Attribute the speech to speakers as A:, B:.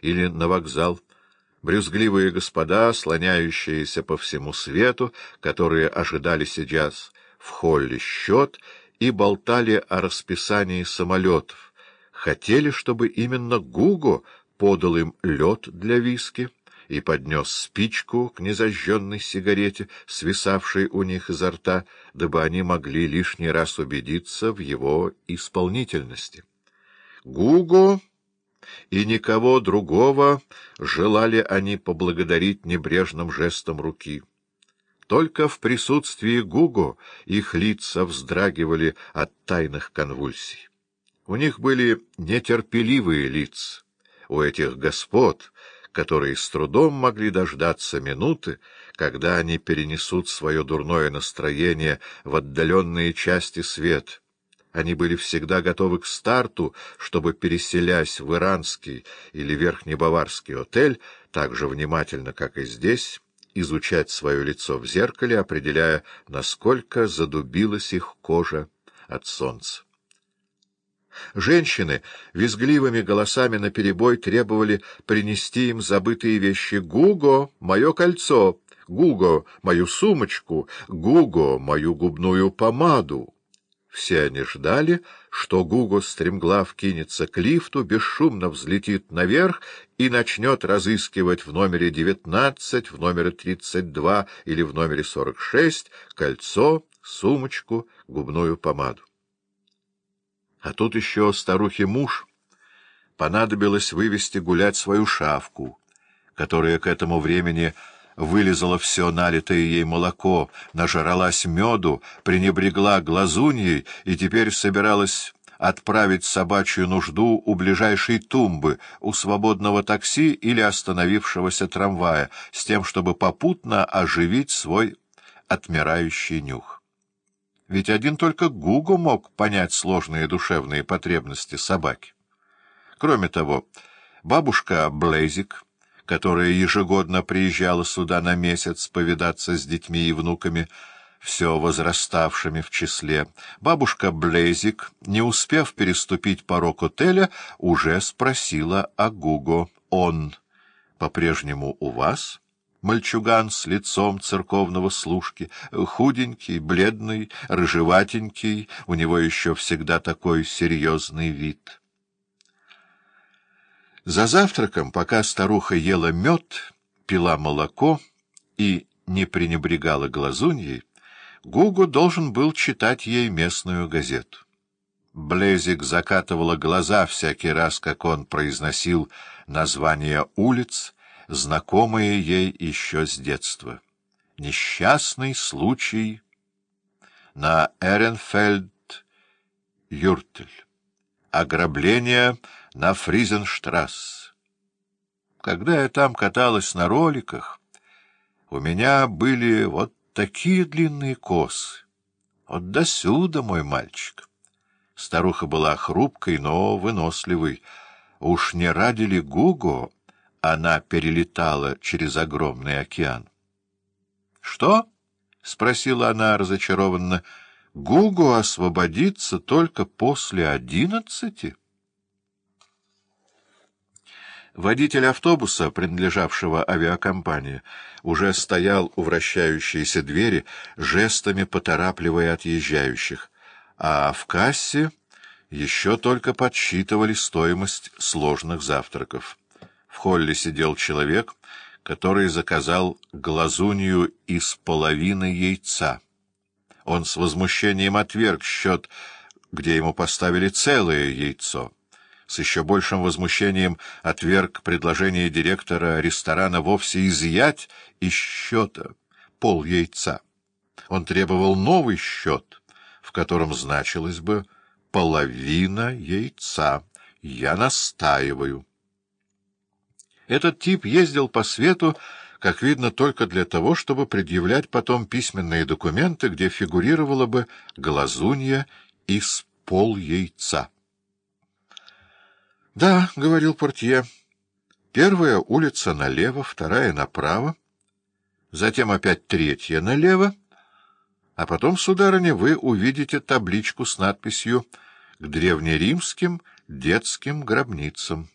A: или на вокзал, брюзгливые господа, слоняющиеся по всему свету, которые ожидали сейчас в холле счет и болтали о расписании самолетов, хотели, чтобы именно Гуго подал им лед для виски и поднес спичку к незажженной сигарете, свисавшей у них изо рта, дабы они могли лишний раз убедиться в его исполнительности. Гуго и никого другого желали они поблагодарить небрежным жестом руки. Только в присутствии Гуго их лица вздрагивали от тайных конвульсий. У них были нетерпеливые лица, у этих господ, которые с трудом могли дождаться минуты, когда они перенесут свое дурное настроение в отдаленные части света. Они были всегда готовы к старту, чтобы, переселясь в иранский или верхнебаварский отель, так же внимательно, как и здесь, изучать свое лицо в зеркале, определяя, насколько задубилась их кожа от солнца. Женщины визгливыми голосами наперебой требовали принести им забытые вещи. «Гуго, мое кольцо! Гуго, мою сумочку! Гуго, мою губную помаду!» Все они ждали, что Гуго стремглав кинется к лифту, бесшумно взлетит наверх и начнет разыскивать в номере девятнадцать, в номере тридцать два или в номере сорок шесть кольцо, сумочку, губную помаду. А тут еще старухе муж понадобилось вывести гулять свою шавку, которая к этому времени вылезала все налитое ей молоко, нажралась меду, пренебрегла глазуньей и теперь собиралась отправить собачью нужду у ближайшей тумбы, у свободного такси или остановившегося трамвая, с тем, чтобы попутно оживить свой отмирающий нюх. Ведь один только Гуго мог понять сложные душевные потребности собаки. Кроме того, бабушка Блейзик, которая ежегодно приезжала сюда на месяц повидаться с детьми и внуками, все возраставшими в числе, бабушка Блейзик, не успев переступить порог отеля, уже спросила о Гуго. «Он по-прежнему у вас?» Мальчуган с лицом церковного служки, худенький, бледный, рыжеватенький, у него еще всегда такой серьезный вид. За завтраком, пока старуха ела мед, пила молоко и не пренебрегала глазуньей, Гугу должен был читать ей местную газету. Блезик закатывала глаза всякий раз, как он произносил название улиц, знакомые ей еще с детства. Несчастный случай на Эренфельд-Юртель. Ограбление на Фризенштрасс. Когда я там каталась на роликах, у меня были вот такие длинные косы. Вот досюда, мой мальчик. Старуха была хрупкой, но выносливой. Уж не ради ли Гуго она перелетала через огромный океан. — Что? — спросила она разочарованно. — Гугу освободится только после одиннадцати? Водитель автобуса, принадлежавшего авиакомпании, уже стоял у вращающейся двери, жестами поторапливая отъезжающих, а в кассе еще только подсчитывали стоимость сложных завтраков. В холле сидел человек, который заказал глазунью из половины яйца. Он с возмущением отверг счет, где ему поставили целое яйцо. С еще большим возмущением отверг предложение директора ресторана вовсе изъять из счета пол яйца. Он требовал новый счет, в котором значилось бы половина яйца. Я настаиваю. Этот тип ездил по свету, как видно, только для того, чтобы предъявлять потом письменные документы, где фигурировала бы глазунья из пол яйца. — Да, — говорил портье, — первая улица налево, вторая направо, затем опять третья налево, а потом, сударыня, вы увидите табличку с надписью «К древнеримским детским гробницам».